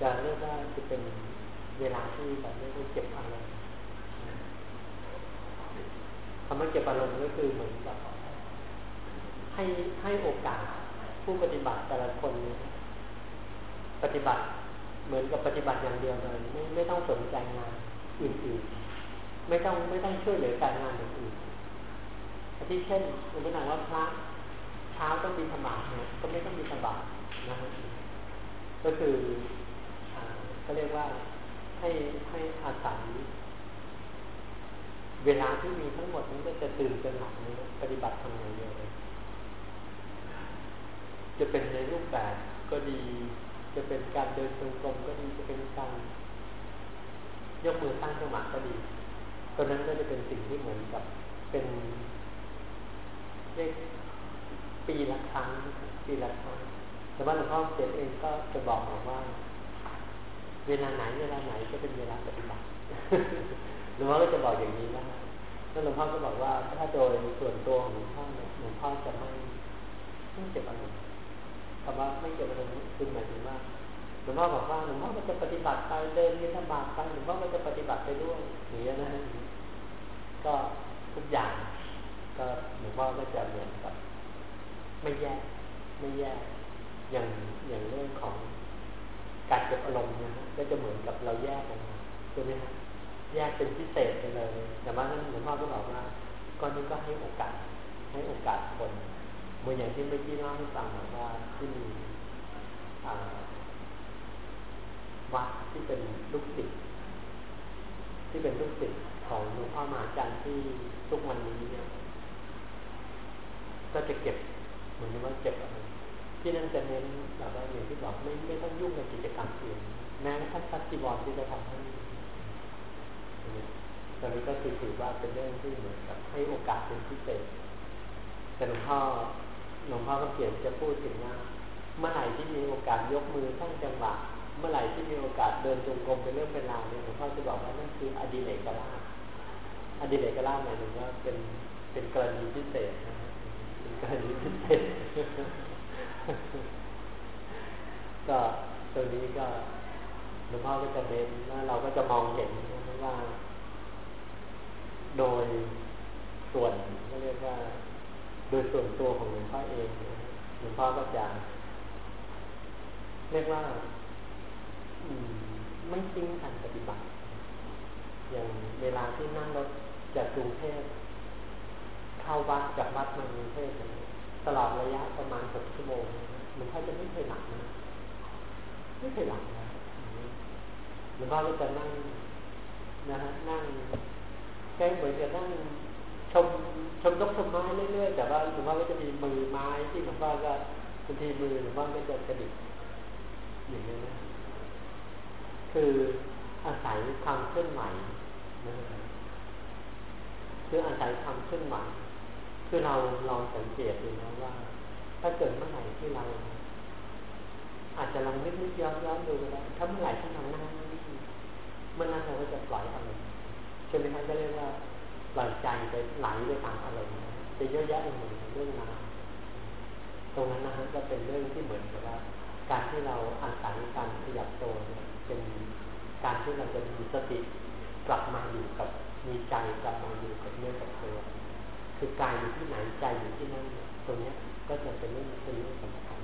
จะเรียกว่าจะเป็นเวลาที่แบบเรียกว่าเก็บอารมณ์คำว่าเก็บอารมณ์ก็คือเหมือนกับให้ให้โอกาสผู้ปฏิบัติแต่ละคน ปฏิบัติเหมือนกับปฏิบัติอย่างเดียวเลยไม่ไม่ต้องสนใจงานอื่นๆไม่ต้องไม่ต้องช่วยเหลือการงานอื่นๆที่เช่นสมมติว่าพระเช้าต้องมีธรรมะเนี่ยก็ไม่ต้องมีธรรมะนะฮะก็คือ เขาเรียกว่าให้ให้อาศัยเวลาที่มีทั้งหมดนี้ก็จะตื่นจนหลับนี้ปฏิบัติทำอย่างเดียวเลยจะเป็นในรูปแบบก็ดี จะเป็นการเดินจงกรมก็ดีจะเป็นการยกมือตั้งจังหวะก็ดีตัวนั้นก็จะเป็นสิ่งที่เหมือนกับเป็นเรียกปีละครั้งปีละครั้งแต่ว่าหลวงพ่อเขียนเองก็จะบอกว่า เวลาไหนเวลาไหนก็เป็นเวลาปฏิบัติหลวงพ่อก็จะบอกอย่างนี้นะแล้วหลวงพ่อก็บอกว่าถ้าโดยส่วนตัวของหลวงพ่อเนี่ยหลวงพ่อจะไม่ไม่เก็บอารมณ์คำว่าไม่เก็บอารมณ์คือหมายถึงว่าหลวงพ่อบอกว่าหลวงพ่อก็จะปฏิบัติไปเดินยินธบาตไปหลวงพ่อก็จะปฏิบัติไปด้วยอย่างนี้นะก็ทุกอย่างก็หลวงพ่อก็จะเหมือนกับ ไม่แยกไม่แยกอย่างอย่างเรื่องของ การเก็บอารมณ์นะฮะก็จะเหมือนกับเราแยกออกมาใช่ไหมฮะแยกเป็นพิเศษไปเลย แต่ว่านั้นหลวงพ่อก็บอกว่าก้อนนี้ก็ให้โอกาส ให้โอกาสคนเหมือนอย่างที่เมื่อกี้เล่าให้ฟังว่าที่มีวัดที่เป็นลูกศิษย์ที่เป็นลูกศิษย์ของหลวงพ่อมหาจันทร์ที่ทุกวันนี้เนี่ย ก็จะเก็บเหมือนว่าเก็บอะไร ที่นั่นจะเน้นแบบว่าอย่างที่บอกไม่ไม่ต้องยุ่งกับกิจกรรมอื่นแม้กระทั่งซักจีวรที่จะทำให้ตอนนี้ก็คือถือว่าเป็นเรื่องที่เหมือนกับให้โอกาสเป็นพิเศษแต่หลวงพ่อหลวงพ่อก็เขียนจะพูดถึงว่าเมื่อไหร่ที่มีโอกาสยกมือทั้งจังหวะเมื่อไหร่ที่มีโอกาสเดินจงกรมเป็นเรื่องเป็นราวเนี่ยหลวงพ่อจะบอกว่านั่นคืออดีเลกราอดีเลกราหมายถึงว่าเป็นเป็นกรณีพิเศษนะเป็นกรณีพิเศษ ก็ตรงนี้ก็หลวงพ่อก็จะเน้นว่าเราก็จะมองเห็นว่า โดยส่วนก็เรียกว่า โดยส่วนตัวของหลวงพ่อเองหลวงพ่อก็จะเรียกว่าไม่ทิ้งการปฏิบัติ อย่างเวลาที่นั่งรถจากกรุงเทพเข้าวัดจากวัดมากรุงเทพ ตลอดระยะประมาณหกชั่วโมงหลวงพ่อจะไม่เคยหลับนะไม่เคยหลับนะหลวงพ่อก็จะนั่งนะฮะนั่งแค่เหมือนจะนั่งชมชมนกชมไม้เรื่อยๆแต่ว่าหลวงพ่อก็จะมีมือไม้ที่หลวงพ่อก็บางทีมือหลวงพ่อก็จะกระดิกอย่างนี้นะคืออาศัยความเคลื่อนไหวนะคืออาศัยความเคลื่อนไหว คือเราลองสังเกตดูนะว่า ถ้าเกิดเมื่อไหร่ที่เรา อาจจะลองนึกนึกย้อนย้อนดูแล้วถ้าเมื่อไหร่ที่เรานั่งเมื่อนั้นเราก็จะปล่อยอารมณ์ใช่ไหมครับก็เรียกว่าปล่อยใจไปไหลไปตามอารมณ์จะเยอะแยะเลยเรื่องราวตรงนั้นนะฮะก็เป็นเรื่องที่เหมือนกับว่า การที่เราอาศัยการขยับตัวเนี่ยเป็นการที่เราจะมีสติกลับมาอยู่กับมีใจกลับมาอยู่กับเนื้อกับตัว คือกายอยู่ที่ไหนใจอยู่ที่นั่นตรงนี้ก็จะเป็นเรื่องเป็นเรื่องสำคัญ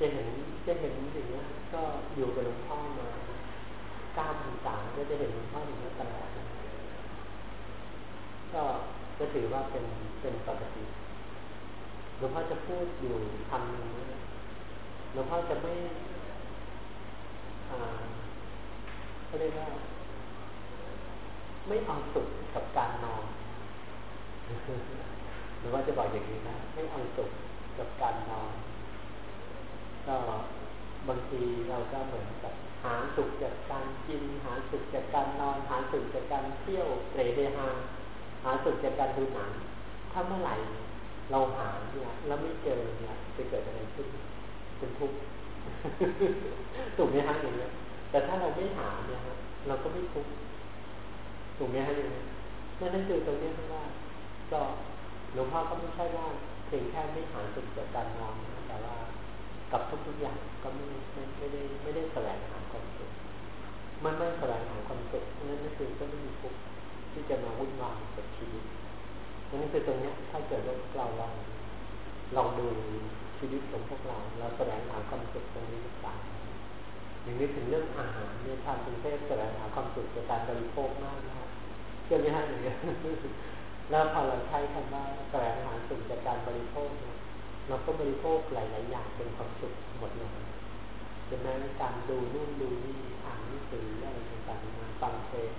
จะเห็นจะเห็นอย่างนี้ก็อยู่กับหลวงพ่อมาเก้าพรรษาก็จะเห็นหลวงพ่ออยู่ตลอดก็จะถือว่าเป็นเป็นปกติหลวงพ่อจะพูดอยู่คำนึงหลวงพ่อจะไม่เขาเรียกว่าไม่เอาสุขกับการนอน หรือว่าจะบอกอย่างนี้นะไม่เอาสุขกับการนอนก็บางทีเราก็เหมือนกับหาสุขจากการกิน หาสุขจากการนอน หาสุขจากการเที่ยวเตะเฮฮาหาสุขจากการดูหนังถ้าเมื่อไหร่เราหาเนี่ยแล้วไม่เจอเนี่ยจะเกิดอะไรขึ้นเป็นทุกข์ถูกไหมฮะอย่างเงี้ยแต่ถ้าเราไม่หาเนี่ยฮะเราก็ไม่ทุกข์ถูกไหมฮะอย่างเงี้ยนั่นคือตรงนี้ที่ว่า ก็หลวงพ่อก็ไม่ใช่ว่าเพียงแค่ไม่หาสุขจากการนอนนะแต่ว่ากับทุกๆอย่างก็ไม่ไม่ไม่ได้ไม่ได้แสวงหาความสุขมันไม่แสดงหาความสุขนั่นก็คือก็ไม่มีทุกข์ที่จะมาวุ่นวายกับชีวิตนั่นคือตรงนี้ถ้าเกิดว่าเราลองลองดูชีวิตของพวกเราเราแสดงหาความสุขตรงนี้หรือเปล่าอย่างนี้ถึงเรื่องอาหารในทางกรุงเทพแสดงหาความสุขจากการบริโภคมากนะครับเชื่อไหมฮะอย่างนี้ แล้วพอเราใช้คำว่าแสวงหาสุขจากการบริโภคเนี่ยเราก็บริโภคหลาย ๆ อย่างเป็นความสุขหมดเลยจะแม้นการดูนู่นดูนี่อ่านหนังสืออะไรต่างๆฟังเพลง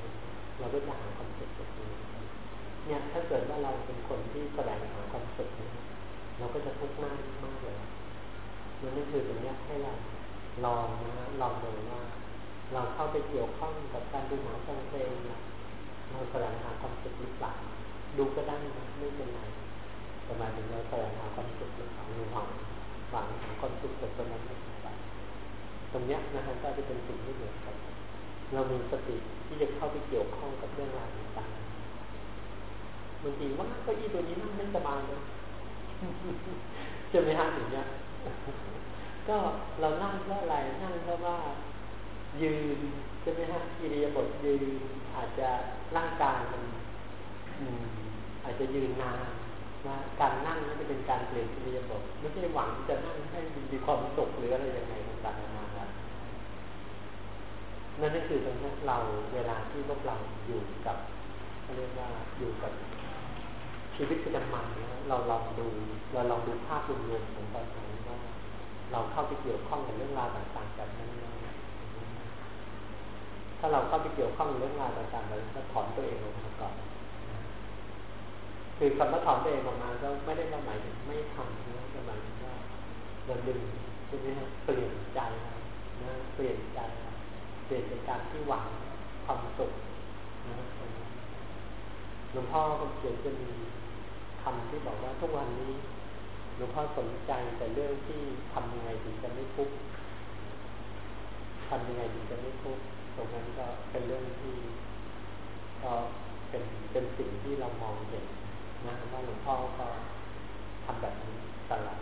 เราก็จะหาความสุขจากนี้เนี่ยถ้าเกิดว่าเราเป็นคนที่แสวงหาความสุขเนี่ยเราก็จะทุกข์มากมากเลยนั่นคือตรงนี้ให้เราลองนะลองดูว่าเราเข้าไปเกี่ยวข้องกับการดูหนังฟังเพลงเราแสวงหาความสุขหรือเปล่า ดูก็ได้นะไม่เป็นไรแต่มายถึงเราแสวงหาความสุขหรือเปล่าหวังหวังหาความสุขจากตรงนั้นไม่ไปตรงเนี้ยนะฮะก็จะเป็นสิ่งที่เหมือนกันเรามีสติที่จะเข้าไปเกี่ยวข้องกับเรื่องราวต่างๆบางทีว่าก็อี้ตัวนี้นั่งไม่สบายเลยใช่ไหมฮะอย่างเงี้ยก็เรานั่งเพราะอะไรนั่งเพราะว่ายืนใช่ไหมฮะอิริยาบถยืนอาจจะร่างกายมัน อาจจะยืนนานนะการนั่งนี่จะเป็นการเปลี่ยนอิริยาบถไม่ใช่หวังจะนั่งให้มีความสุขหรืออะไรยังไงต่างๆนานานั่นก็คือตรงนี้เราเวลาที่พวกเราอยู่กับเรียกว่าอยู่กับชีวิตประจำวันเนี่ยเราลองดูเราลองดูภาพรวมๆของตอนนี้ว่าเราเข้าไปเกี่ยวข้องกับเรื่องราวต่างๆแบบนั้นถ้าเราเข้าไปเกี่ยวข้องกับเรื่องราวต่างๆเราจะถอนตัวเองออกมาก่อน คือคำว่าถอนตัวเองออกมาก็ไม่ได้หมายถึงไม่ทำนะแต่หมายถึงว่าเราดึงใช่ไหมฮะเปลี่ยนใจนะเปลี่ยนใจเปลี่ยนจากการที่หวังความสุขนะหลวงพ่อคำเขียนจะมีคำที่บอกว่าทุกวันนี้หลวงพ่อสนใจแต่เรื่องที่ทำยังไงถึงจะไม่ทุกข์ทำยังไงถึงจะไม่ทุกข์ตรงนั้นก็เป็นเรื่องที่ก็เป็นเป็นสิ่งที่เรามองเห็น นะว่าหลวงพ่อก็ทำแบบนี้ตลอด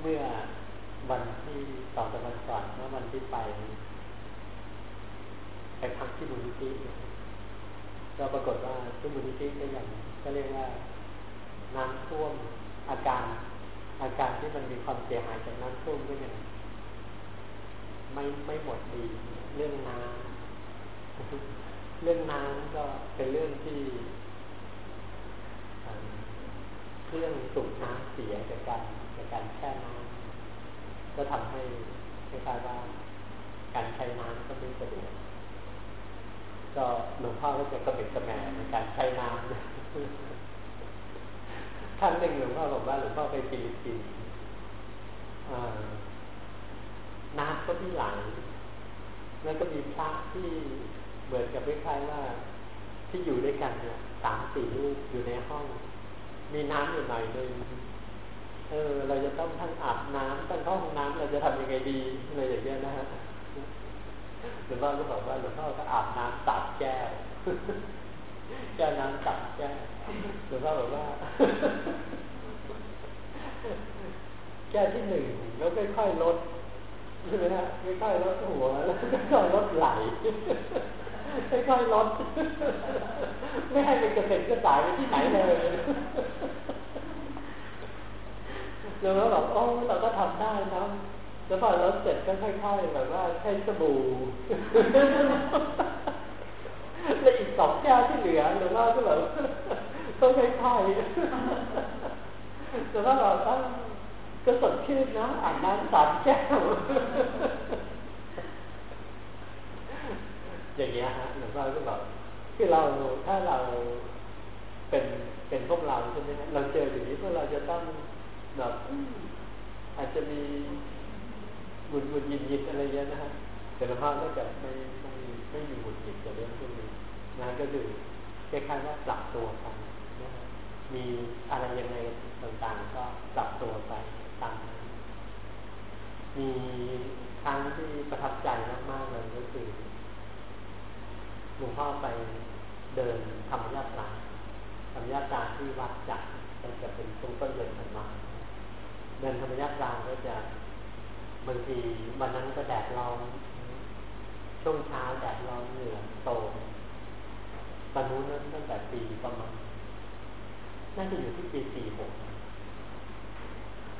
เมื่อวันที่สองวันก่อนเมื่อวันที่ไป ไปพักที่มูลนิธิก็ปรากฏว่าที่มูลนิธิก็อย่างก็เรียกว่าน้ำท่วมอาการ อาการที่มันมีความเสียหายจากน้ำท่วมก็ยังไม่ไม่หมดดีเรื่องน้ำ เรื่องน้ำก็เป็นเรื่องที่เครื่องสูบน้ำเสียจากการจากการแช่น้ำก็ทำให้คล้ายๆว่าการใช้น้ำก็ไม่สะดวกก็หลวงพ่อก็จะกระเบิดกระแมในการใช้น้ำท่านหนึ่งหลวงพ่อบอกว่าหลวงพ่อไปฟิลิปปินส์น้ำก็ที่หลังแล้วก็มีพระที่ เหมือนกับคล้ายๆว่า ที่อยู่ด้วยกันเนี่ยสามสี่ลูกอยู่ในห้อง มีน้ำอยู่หน่อยนึงเออ เราจะต้องทั้งอาบน้ำทั้งเข้าห้องน้ำเราจะทำยังไงดีอะไรอย่างเงี้ยนะฮะหลวงพ่อก็บอกว่าหลวงพ่อก็อาบน้ำตัดแก้วแก้วน้ำตัดแก้วหลวงพ่อบอกว่าแก้วที่หนึ่งแล้วค่อยๆลดใช่ไหมฮะค่อยๆลดหัวแล้วค่อยๆลดไหล ค่อยๆลดไม่ให้เป็นกระเซ็นกระสายไปที่ไหนเลยแล้วเราบอกโอ้เราก็ทำได้นะแล้วพอเราเสร็จก็ค่อยๆแบบว่าใช้สบู่แล้วอีกสองแก้วที่เหลือหรือว่าก็แบบต้องค่อยๆแต่ว่าเราต้องก็สดชื่นนะอ่านน้ำสามแก้ว อย่างเงี้ยฮะหลวงพ่อก็บอกคือเราถ้าเราเป็นเป็นพวกเราใช่ไหมเราเจออย่างนี้พวกเราจะต้องแบบอาจจะมีบุญบุญยินยินอะไรเงี้ยนะฮะแต่หลวงพ่อก็จะไม่ไม่ไม่มีบุญยินกับเรื่องพวกนี้นะก็คือคล้ายๆว่าปรับตัวกันมีอะไรยังไงต่างๆ ก็ปรับตัวไปตามนั้นมีครั้งที่ประทับใจมากๆเลยก็คือ หลวงพ่อไปเดินธรรมญาตราธรรมญาตราที่วัดจักก็จะเป็นช่วงต้นเดือนธันวาเดินธรรมญาตราก็จะบางทีวันนั้นก็แดดร้อนช่วงเช้าแดดร้อนเหนื่อยโตตอนนู้นต้นตั้งแต่ปีประมาณน่าจะอยู่ที่ปีสี่หก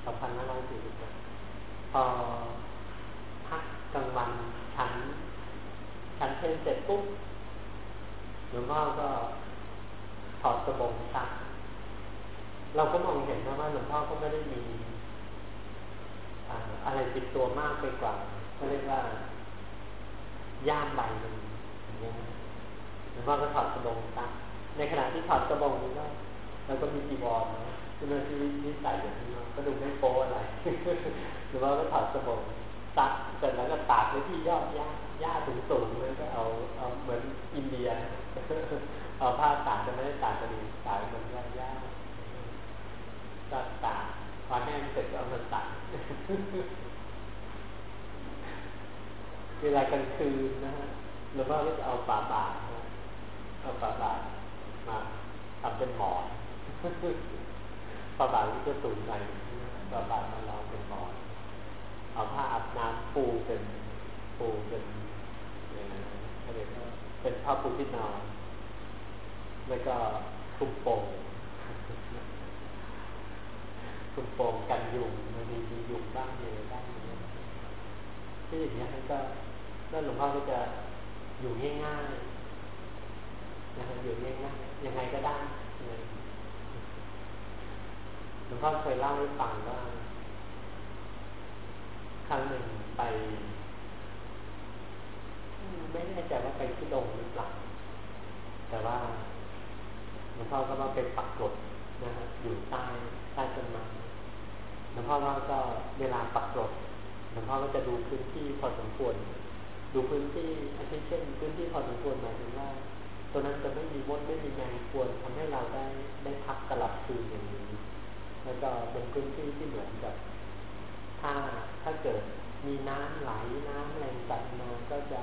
สองพันห้าร้อยสี่สิบพอพักกลางวันชั้นชั้นเพลเสร็จปุ๊บ หลวงพ่อก็ถอดสบงซักเราก็มองเห็นนะว่าหลวงพ่อก็ไม่ได้มีอะไรติดตัวมากไปกว่าก็เรียกว่าย่ามใบหนึ่งอย่างเงี้ยหลวงพ่อก็ถอดสบงซักในขณะที่ถอดสบงนี้ก็เราก็มีจีวรนะคือเราที่นิสัยอย่างนี้ก็ดูไม่โป๊อะไรหรือว่าก็ถอดสบงซักเสร็จแล้วก็ตากไว้ที่ยอดหญ้าหญ้าสูงสูงเลยก็เอาเอาเหมือนอินเดียเอาผ้าตากจะไม่ได้ตากกระดิ่งตากเหมือนยอดหญ้าตัดตากพอแห้งเสร็จก็เอามาตัดเวลากลางคืนนะฮะหรือว่าก็จะเอาฝาบาทเอาฝาบาทมาทำเป็นหมอนฝาบาทที่จะสูงหน่อยฝาบาทมาลองเป็นหมอน เอาผ้าอาบน้ำปูเป็นปูเป็นอะไรเป็นผ้าปูที่นอน แล้วก็คุมโปงคุมโปงกันยุงมันมีมียุงบ้างมีอะบ้างที่อย่างเงี้ยก็แล้วหลวงพ่อก็จะอยู่ง่ายๆนะครับอยู่ง่ายๆยังไงก็ได้หลวงพ่อเคยเล่าให้ฟังว่าครั้งหนึ่งไปไม่แน่ใจว่าไปที่ดงหรือเปล่าแต่ว่า หลวงพ่อก็ว่าไปปักกดนะฮะอยู่ใต้ใต้ต้นไม้หลวงพ่อว่าก็เวลาปักกดหลวงพ่อก็จะดูพื้นที่พอสมควร ดูพื้นที่อาทิเช่น พื้นที่พอสมควรหมายถึงว่าตัวนั้นจะไม่มีมดไม่มีแมงควรทำให้เราได้ได้พักตลับคืนอย่างนี้แล้วก็เป็นพื้นที่ที่เหมือนกับ ถ้าถ้าเกิดมีน้ำไหลน้ำแรงจัดมาก็จะ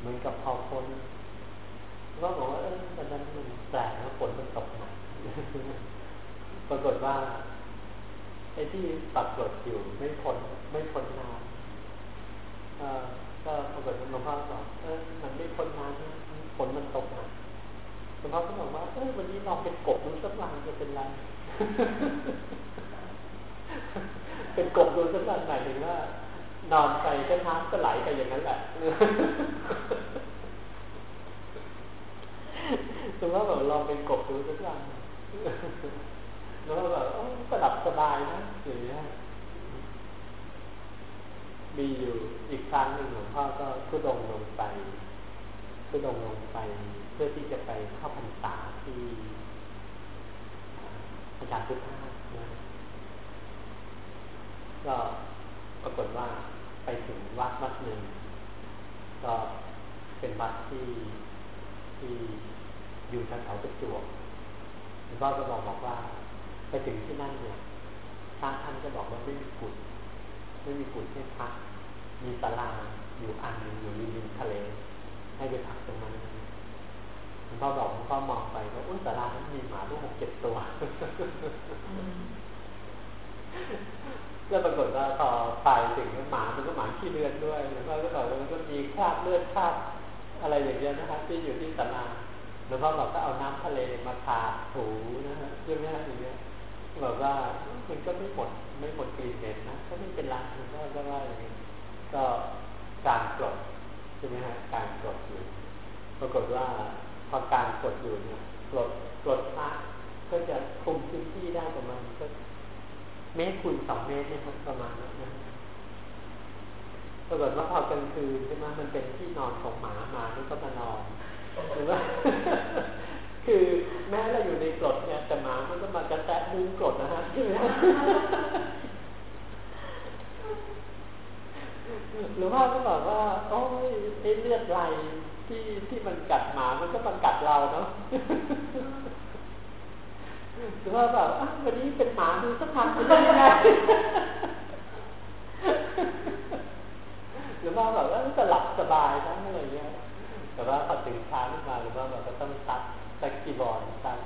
เหมือนกับพอพ้น ก็บอกว่าเออมันนั้นมันแปลกนะฝนมันตกหนักปรากฏว่าไอ้ที่ปักกดอยู่ไม่พ้นไม่พ้นน้ำก็ปรากฏหลวงพ่อบอกเออมันไม่พ้นน้ำฝนมันตกหนักหลวงพ่อก็บอกว่าเออวันนี้ลองเป็นกบดูสักวันจะเป็นไรเป็นกบดูสักวันหมายถึงว่านอนไปก็น้ำก็ไหลไปอย่างนั้นแหละ สมมติว่าแบบลองเป็นกบดูสักวันแล้วแบบสลับสบายนะอย่างนี้มีอยู่อีกครั้งหนึ่งหลวงพ่อก็ทุดงลงไปทุดงลงไป เพื่อที่จะไปเข้าพรรษาที่อาจารย์พุทธานะก็ปรากฏว่าไปถึงวัดวัดหนึ่งก็เป็นวัดที่ที่ อยู่แถวประจวบหลวงพ่อก็บอกบอกว่า ไปถึงที่นั่นเนี่ยพระท่านก็บอกว่าไม่มีกุฏไม่มีกุฏให้พักมีศาลาอยู่อันหนึ่งอยู่ริมริมทะเล ให้ไปพักตรงนั้นหลวงพ่อบอกหลวงพ่อมองไปก็อุ้ยศาลานั้นมีหมาลูกหกเจ็ดตัวแล้วปรากฏว่าพอไปถึงหมามันก็หมาขี้เลือนด้วยหลวงพ่อก็บอกว่ามันก็มีคราบเลือดคราบอะไรอย่างเงี้ยนะครับที่อยู่ที่ศาลา หลวงพ่อบอกก็เอาน้ำทะเลมาทาถูนะฮะใช่ไหมฮะอย่างเงี้ยบอกว่ามันก็ไม่หมดไม่หมดกลิ่นเหม็นนะก็ไม่เป็นไรหลวงพ่อก็ว่าอย่างนี้ก็การกดใช่ไหมฮะการกดอยู่ปรากฏว่าพอการกดอยู่เนี่ยกดกดพระก็จะคุมพื้นที่ได้ประมาณก็เมตรคูณสองเมตรเนี่ยครับประมาณนั้นนะปรากฏว่าพอกลางคืนใช่ไหมมันเป็นที่นอนของหมาหมามันก็มานอน หรือว่าคือแม้เราอยู่ในกรดเนี่ยแต่หมามันก็มากระแตะมุ้งกรดนะฮะใช่ไหมหรือว่าก็บอกว่าโอ้ยไอ้เลือดไหลที่ที่มันกัดหมามันก็มากัดเราเนาะหรือว่าแบบวันนี้เป็นหมาดูสักพักจะเป็นยังไงหรือว่าแบบว่าจะหลับสบายนะอะไรเงี้ย แต่ว่าพอถึงช้าขึ้นมาหรือว่าแบบก็ต้องซักซักกีบอร์ดซัก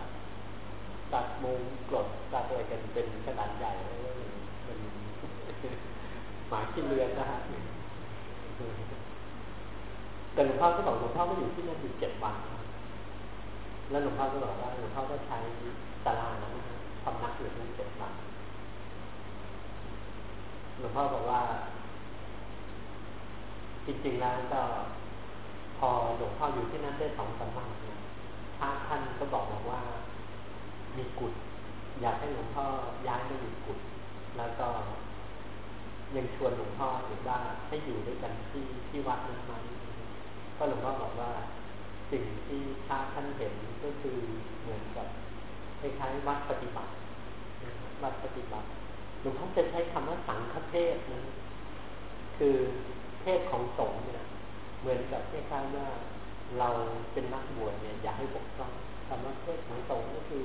ซักมุงกรดซักอะไรกันเป็นขนาดใหญ่เลยมันหมาขี้เลือนนะฮะแต่หลวงพ่อก็บอกหลวงพ่อก็อยู่ที่นั่นอยู่เจ็ดวัน แล้วหลวงพ่อก็บอกว่าหลวงพ่อก็ใช้ตารางนั้นทำนักอยู่ที่เจ็ดวันหลวงพ่อบอกว่า จริงๆแล้วก็ พอหลวงพ่ออยู่ที่นั่นได้สองสามวันเนี่ยพระท่านก็บอกบอกว่า มีกุฏอยากให้หลวงพ่อย้ายมาอยู่กุฏแล้วก็ ยังชวนหลวงพ่ออีกว่าให้อยู่ด้วยกันที่ที่วัดนั้นไหมก็หลวงพ่อบอกว่าสิ่งที่พระท่านเห็นก็คือเหมือนกับคล้ายๆวัดปฏิบัติวัดปฏิบัติหลวงพ่อจะใช้คำว่าสังฆเทศนะคือเทศของสงฆ์เนี่ย เหมือนกับคล้ายๆว่าเราเป็นนักบวชเนี่ย อย่าให้ปกป้องคำว่าเทศของสงฆ์ก็คือ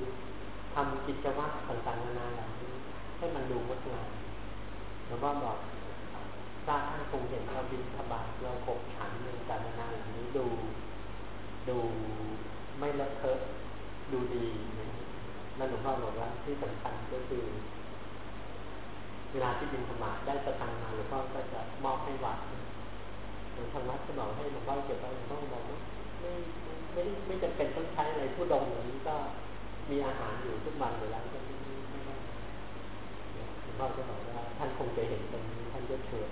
ทำกิจวัตรต่างๆนานาเหล่านี้ให้มันดูงดงามหลวงพ่อบอกทราท่านคงเห็นเราบินธบาตเราขบฉันในการนานาเหล่านี้ดู ดูไม่เลอะเทอะดูดีนั่นหลวงพ่อบอกว่าที่สำคัญก็คือ เวลาที่บินธบาตได้สตังมาหลวงพ่อก็จะมอบให้วัด ทางวัดจะบอกให้หลวงพ่อเก็บไว้หลวงพ่อบอกว่าไม่ไม่ไม่จำเป็นต้องใช้อะไรผู้ดงอย่านี้ก็มีอาหารอยู่ทุกวันอยู่แล้วก็ไม่ไม่ได้หลวงพ่อจะบอกว่าท่านคงจะเห็นตรงนี้ท่านก็เชิญ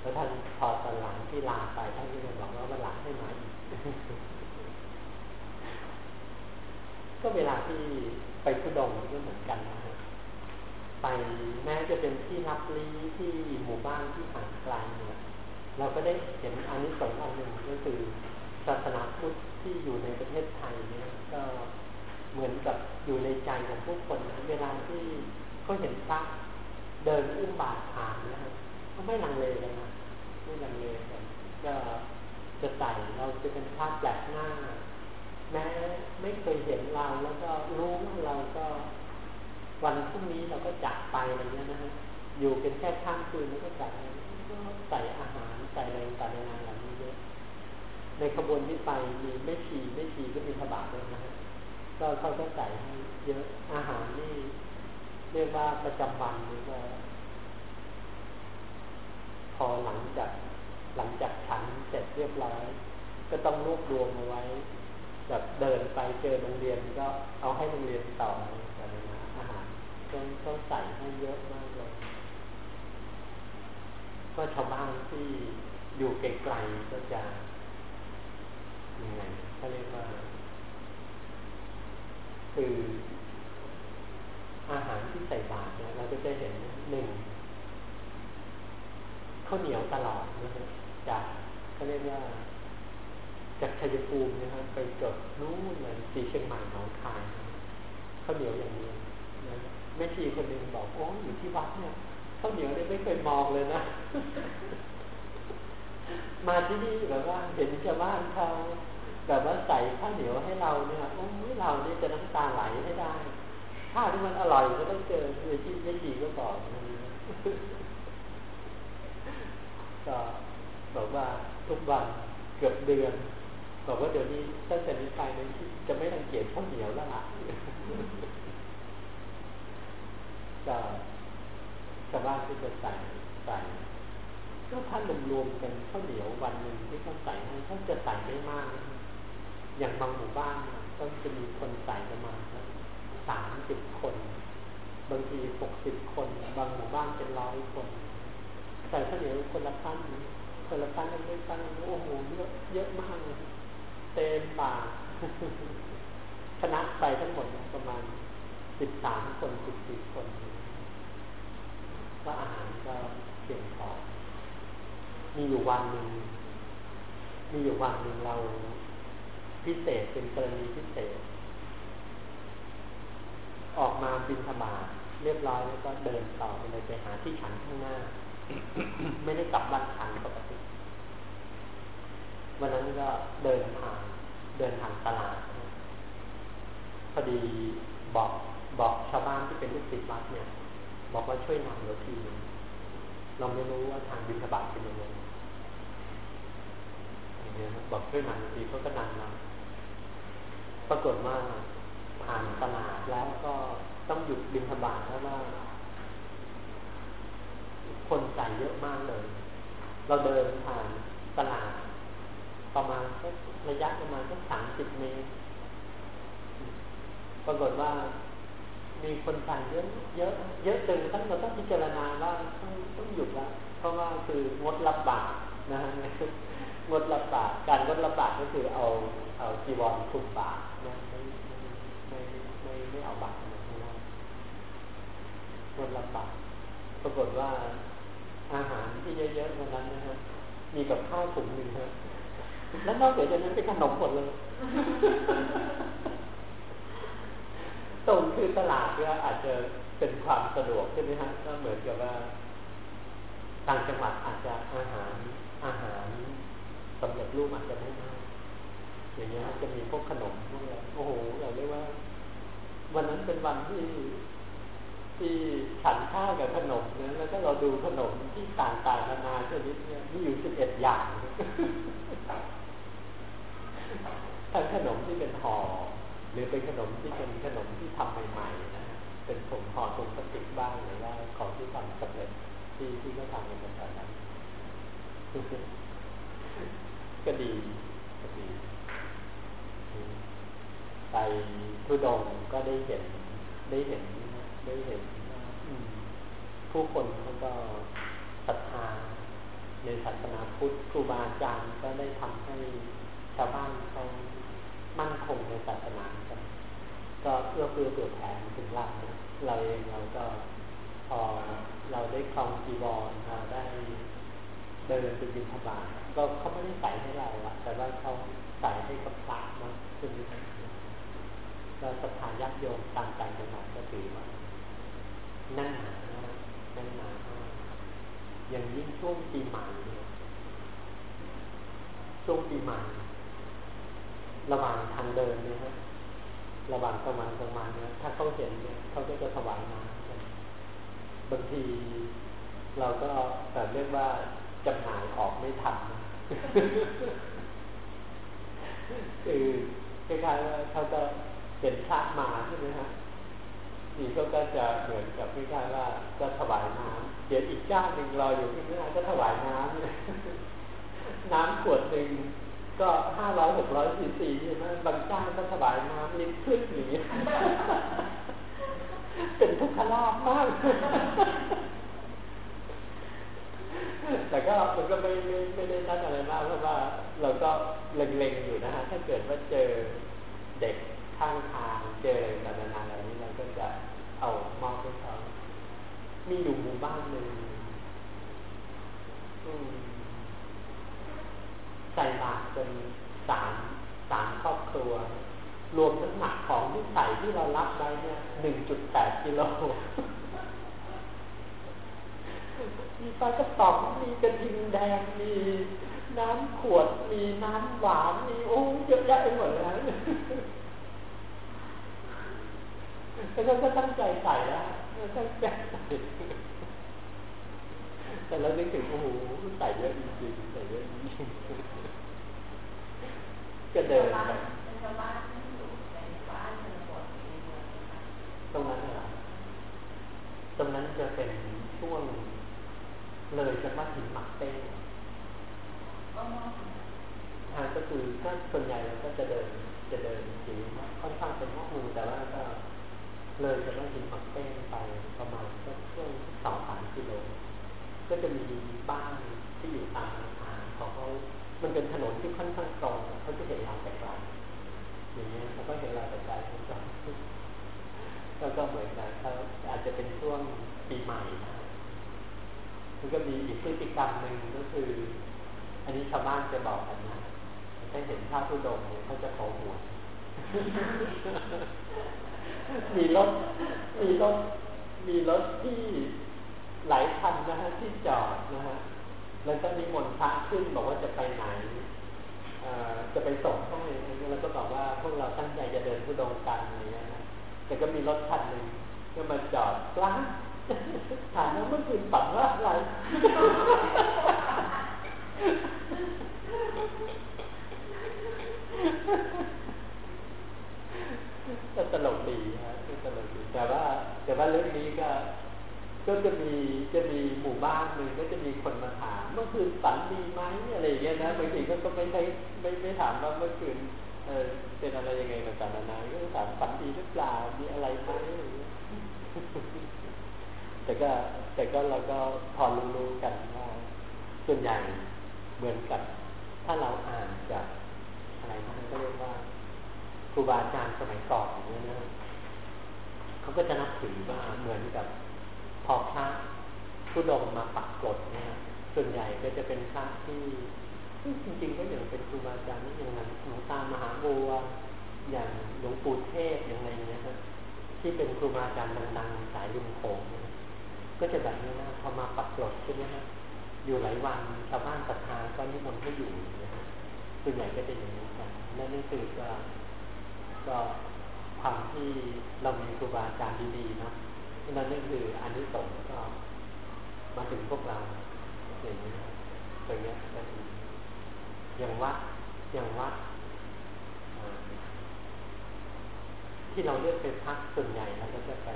แล้วท่านพอตอนหลังที่ลาไปท่านก็จะบอกว่าวันหลังให้มาอีกก็เวลาที่ไปทุดงก็เหมือนกันนะฮะไปแม้จะเป็นที่รับรีที่หมู่บ้านที่ห่างไกลเนี่ย เราก็ได้เห็นอานิสงส์อันหนึ่งก็คือศาสนาพุทธที่อยู่ในประเทศไทยเนี่ยก็เหมือนกับอยู่ในใจของผู้คนนะเวลาที่เขาเห็นพระเดินอุ้มบาตรผ่านนะฮะก็ไม่ลังเลเลยนะไม่ลังเลกันก็จะใส่เราจะเป็นภาพแปลกหน้า แม้ไม่เคยเห็นเราแล้วก็รู้ว่าเราก็วันพรุ่งนี้เราก็จากไปอะไรเงี้ยนะฮะอยู่เป็นแค่ข้ามคืนแล้วก็จาก ใส่อาหารใส่อะไรต่างๆนานานี้เยอะในขบวนที่ไปมีไม่ชีไม่ชีก็มีขบาด้วยนะฮะก็เขาก็ใส่ให้เยอะอาหารนี่เรียกว่าประจำวันนี่ก็พอหลังจากหลังจากฉันเสร็จเรียบร้อยก็ต้องรวบรวมเอาไว้แบบเดินไปเจอโรงเรียนก็เอาให้โรงเรียนต่ออะไรนะอาหารก็ต้องใส่ให้เยอะมากเลย ก็ชาวบ้านที่อยู่ไกลๆก็จะยังไงเขาเรียกว่า คืออาหารที่ใส่บาตรเนี่ยเราก็จะเห็นหนึ่งข้าวเหนียวตลอดนะฮะจากเขาเรียกว่า จากชัยภูมินะครับไปจดนู้นเลยสีเชียงใหม่หนองคายข้าวเหนียวอย่างนี้นะแม่ชีคนหนึ่งบอกโอ้อยู่ที่วัดเนี่ย ข้าวเหนียวเนี่ยไม่เคยมองเลยนะ มาที่นี่แบบว่าเห็นชาวบ้านเขาแบบว่าใส่ข้าวเหนียวให้เราเนี่ยโอ้ยเราเนี่ยจะน้ำตาไหลให้ได้ข้าวที่มันอร่อยก็ต้องเจอเลยที่แม่ชีก็บอกก็บอกว่าทุกวันเกือบเดือน บอกว่าเดี๋ยวนี้ตั้งแต่นี้ไปนั้นจะไม่รังเกียจข้าวเหนียวแล้วล่ะก็ ชาวบ้านที่จะใส่ใส่ก็ถ้ารวมๆกันข้าวเหนียววันหนึ่งที่เขาใส่ให้เขาจะใส่ไม่มากอย่างบางหมู่บ้านก็จะมีคนใส่ประมาณสามสิบคน บางทีหกสิบคน บางหมู่บ้านเป็นร้อยคน ใส่ข้าวเหนียวคนละปั้นคนละปั้นเล็กๆปั้นโอ้โหเยอะเยอะมากเลยเต็มป่าคณะไปทั้งหมดประมาณสิบสามคนสิบสี่คน ก็อาหารก็เพียงพอมีอยู่วันหนึ่งมีอยู่วันหนึ่งเราพิเศษเป็นกรณีพิเศษ ออกมาบินธบาเรียบร้อยแล้วก็เดินต่อไปเลยไปหาที่ฉันข้างหน้า ไม่ได้กลับบ้านฉันปกติวันนั้นก็เดินผ่านเดินทางตลาดพอดีบอกบอกชาวบ้านที่เป็นลูกศิษย์วัดเนี่ย บอกว่าช่วยนำเราทีเราไม่รู้ว่าทางบินธบาตเป็นยังไงเนี่ยบอกช่วยนำทีเขาก็นำเราปรากฏว่าผ่านตลาดแล้วก็ต้องหยุดบินธบาตแล้วว่าคนใส่เยอะมากเลย เราเดินผ่านตลาด ประมาณระยะประมาณสักสามสิบเมตรปรากฏว่า มีคนใส่เยอะเยอะเยอะจนตั้งเราต้องพิจารณาว่าต้องต้องหยุดแล้วเพราะว่าคืองดรับบาตรนะฮะงดรับบาตรการงดรับบาตรก็คือเอาเอาจีวรคลุมบาตรนะไม่ไม่ไม่ไม่เอาบาตรนะงดรับบาตรปรากฏว่าอาหารที่เยอะๆวันนั้นนะฮะมีกับข้าวถุงหนึ่งฮะแล้วนอกจากนั้นเป็นขนมหมดเลย ตรงคือตลาดเนี่ยอาจจะเป็นความสะดวกใช่ไหมฮะก็เหมือนกับว่าต่างจังหวัดอาจจะอาหารอาหารสำเร็จรูปอาจจะไม่มากอย่างเงี้ยจะมีพวกขนมพวกอะไรโอ้โหเราเรียกว่า วันนั้นเป็นวันที่ที่ฉันข้าวกับขนมเนี่ยแล้วก็เราดูขนมที่ต่างๆนานาชนิดเนี่ยมีอยู่สิบเอ็ดอย่างทั้งขนมที่เป็นห่อ หรือเป็นขนมที่เป็นขนมที่ทำใหม่ๆนะเป็นผงห่อถุงพลาสติกบ้างหรือว่าของที่ทำสำเร็จที่ที่เขาทำในตอนนั้นก็ดีก็ดี ไปทุดงก็ได้เห็นได้เห็นได้เห็นผู้คนเขาก็ศรัทธาในศาสนาพุทธครูบาอาจารย์ก็ได้ทำให้ชาวบ้านเขามั่นคงในศาสนากัน ก็เอื้อเฟื้อเผื่อแผ่ถึงเราเราเองเราก็พอเราได้คลองจีวรเราได้เดินไปบินทบาทก็เขาไม่ได้ใส่ให้เราอะแต่ว่าเขาใส่ให้กับพระมาซึ่งเราศรัทธาญาติโยมตามใจจังหวัดก็ถือว่านั่นหนานั่นหนาอย่างยิ่งช่วงปีใหม่ช่วงปีใหม่ระหว่างทางเดินเนี่ยฮะ ระหว่างประมาณประมาณเนี่ยถ้าเขาเห็นเนี่ยเขาก็จะถวายน้ำบางทีเราก็แบบเรียกว่าจำหน่ายออกไม่ทันคือคล้ายๆว่าเขาจะเห็นพระมาใช่ไหมฮะนี่ก็ก็จะเหมือนกับคล้ายๆว่าจะถวายน้ำเดี๋ยวอีกเจ้าหนึ่งรออยู่ที่นี่ก็ถวายน้ำน้ำขวดหนึ่ง ก็ห้าร้อยหกร้อยสี่สี่ใช่ไหมบางเจ้าก็ถวายน้ำลิ้นขึ้นอย่างนี้เป็นทุกขลาภมาก แต่ก็มันก็ไม่ไม่ไม่ได้นั่นอะไรมากเพราะว่า เราก็เล็งๆอยู่นะฮะ ถ้าเกิดว่าเจอเด็กข้างทางเจออะไรต่างๆอะไรนี้เราก็จะเอามอบให้เขา มีอยู่หมู่บ้านหนึ่ง ใส่บาตรเป็นสามสามครอบครัว รวมน้ำหนักของที่ใส่ที่เรารับไว้เนี่ยหนึ่งจุดแปดกิโลมีปลากระป๋องมีกระทิงแดงมีน้ำขวดมีน้ำหวานมีโอ้เยอะแยะไปหมดเลยแล้วก็ตั้งใจใส่แล้วตั้งใจใส่ แต่เราได้ถึงโอ้โหใส่เยอะจริงๆใส่เยอะจริงก็เดินไปตรงนั้นเหรอตรงนั้นจะเป็นช่วงเลยจากวัดหินหมักเต้ทางก็คือถ้าส่วนใหญ่เราก็จะเดินจะเดินถึงค่อนข้างเป็นห้องมือแต่ว่าก็เลยจากวัดหินหมักเต้ไปประมาณก็ช่วงสองสามกิโล ก็จะมีบ้านที่อยู่ตามทางของเขามันเป็นถนนที่ค่อนข้างตรงเขาจะเห็นเราแต่ไกลอย่างเงี้ยเขาก็เห็นเราแต่ไกลเขาก็แล้วก็เหมือนกันเขาอาจจะเป็นช่วงปีใหม่นะมันก็มีอีกพฤติกรรมหนึ่งก็คือ อันนี้ชาวบ้านจะบอกกันนะถ้าเห็นภาพผู้ดงเนี่ยเขาจะขอหวยมีรถมีรถมีรถที่ หลายคันนะฮะที่จอดนะฮะแล้วก็มีมนพระขึ้นบอกว่าจะไปไหนจะไปส่งให้แล้วก็บอกว่าพวกเราตั้งใจจะเดินทุดงกันอะไรเงี้ยแต่ก็มีรถคันหนึ่งก็มาจอดกลางถามว่าเมื่อคืนฝันว่าอะไรก็ตลกดีฮะก็ตลกดีแต่ว่าแต่ว่าเรื่องนี้ก็ ก็จะมีจะมีหมู่บ้านหนึ่งก็จะมีคนมาถามเมื่อคืนฝันดีไหมอะไรอย่างเงี้ยนะบางทีก็ไม่ใช่ไม่ไม่ถามว่าเมื่อคืนเออเป็นอะไรยังไงต่างๆนานาก็ถามฝันดีหรือเปล่ามีอะไรไหมแต่ก็แต่ก็เราก็พอรู้ๆกันว่าส่วนใหญ่เหมือนกับ ถ้าเราอ่านจากอะไรนะก็เรียกว่าครูบาอาจารย์สมัยก่อนเนี่ยนะเขาก็จะนับถือว่าเหมือนกับ พอพระผู้ดงมาปักกฎเนี่ยส่วนใหญ่ก็จะเป็นพระที่จริงๆก็อย่างเป็นครูบาอาจารย์นี่อย่างนั้นหลวงตามหาบัวอย่างหลวงปู่เทศอย่างไรเงี้ยครับที่เป็นครูบาอาจารย์ดังๆสายลุมโขงก็จะแบบนี้นะพอมาปักกฎใช่ไหมฮะอยู่หลายวันชาวบ้านศรัทธาก็นิมนต์ให้อยู่ส่วนใหญ่ก็จะอย่างนี้กันนั่นนี่คือก็ก็ความที่เรามีครูบาอาจารย์ดีๆเนาะ นั่นนี่คืออันนี้สงก็มาถึงพวกเราอย่างนี้ตรงนี้ก็คืออย่างวัดอย่างวัดที่เราเลือกเป็นพักส่วนใหญ่เราก็จะไป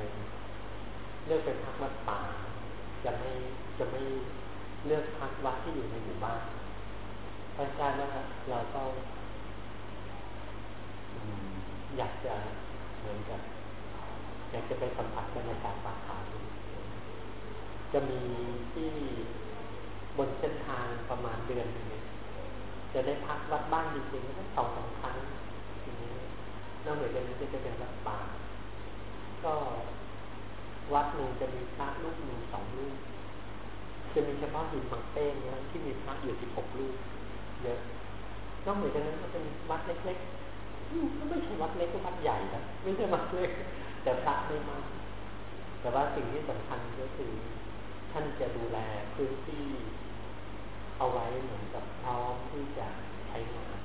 เลือกเป็นพักวัดป่า จะไม่จะไม่เลือกพักวัดที่อยู่ในหมู่บ้านเพราะฉะนั้นเราต้องอยากจะเหมือนกับ อยากจะไปสัมผัสบรรยากาศป่าเขาจะมีที่บนเส้นทางประมาณเดือนนึงจะได้พักวัดบ้านจริงๆก็สองสามครั้งนอกเหนือจากนี้ก็จะเป็นวัดป่า ก็วัดหนึ่งจะมีพระลูกหนึ่งสองลูกจะมีเฉพาะหินบางเป้งนะที่มีพระอยู่สิบหกลูกเยอะนอกเหนือจากนั้นก็เป็นวัดเล็กๆก็ไม่ใช่วัดเล็กก็วัดใหญ่นะไม่ใช่วัดเล็ก แต่พระไม่มากแต่ว่าสิ่งที่สำคัญก็คือ ท่านจะดูแลพื้นที่ เอาไว้เหมือนกับพร้อมที่จะใช้งาน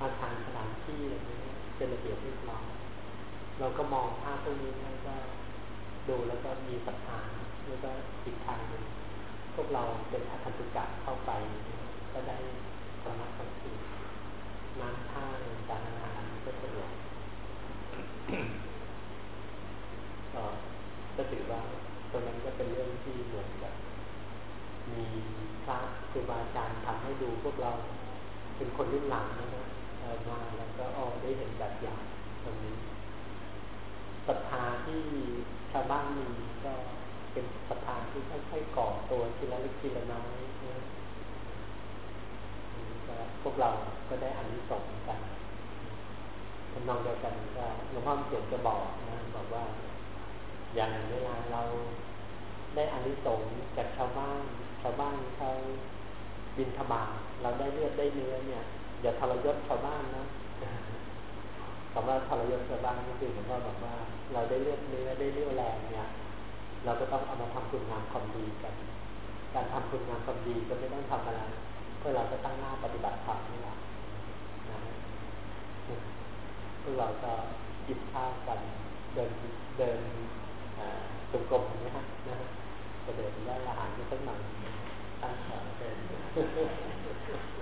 อาคารสถานที่อะไรนี้เป็นระเบียบเรียบร้อยเราก็มองภาพตรงนี้แล้วก็ดูแล้วก็มีศรัทธาแล้วก็อีกทางหนึ่งพวกเราเป็นอัธตุกะเข้าไป ก็ได้สมาธิน้ำท่าการงานก็สะดวก ก็ถือว่าตรงนั้นก็เป็นเรื่องที่เหมือนกับมีพระครูบาอาจารย์ทำให้ดูพวกเราเป็นคนรุ่นหลังนะฮะมาแล้วก็อ๋อได้เห็นแบบอย่างตรงนี้ศรัทธาที่ชาวบ้านมีก็เป็นศรัทธาที่ค่อยๆก่อตัวทีละเล็กทีละน้อยนะพวกเราก็ได้อันนี้ส่งกันทำนองเดียวกันก็หลวงพ่อเขียนจะบอกนะบอกว่า อย่างเวลาเราได้อันนี้ส่งจากชาวบ้าน ชาวบ้านเขาบินทบาทเราได้เลือดได้เนื้อเนี่ยอย่าทรยศชาวบ้านนะคำว่าทรยศชาวบ้านก็คือเหมือนว่าบอกว่า เราได้เลือดเนื้อได้เลือดแรงเนี่ย เราก็ต้องเอามาทำคุณงามความดีกัน การทำคุณงามความดีก็ไม่ต้องทำอะไรเพื่อเราจะตั้งหน้าปฏิบัติธรรมนี่แหละนะพวกเราก็จิบข้าวกันเดินเดิน จงกรมนะฮะนะฮะจะเดินได้อาหารที่สักหน่อยตั้งแถวเดิน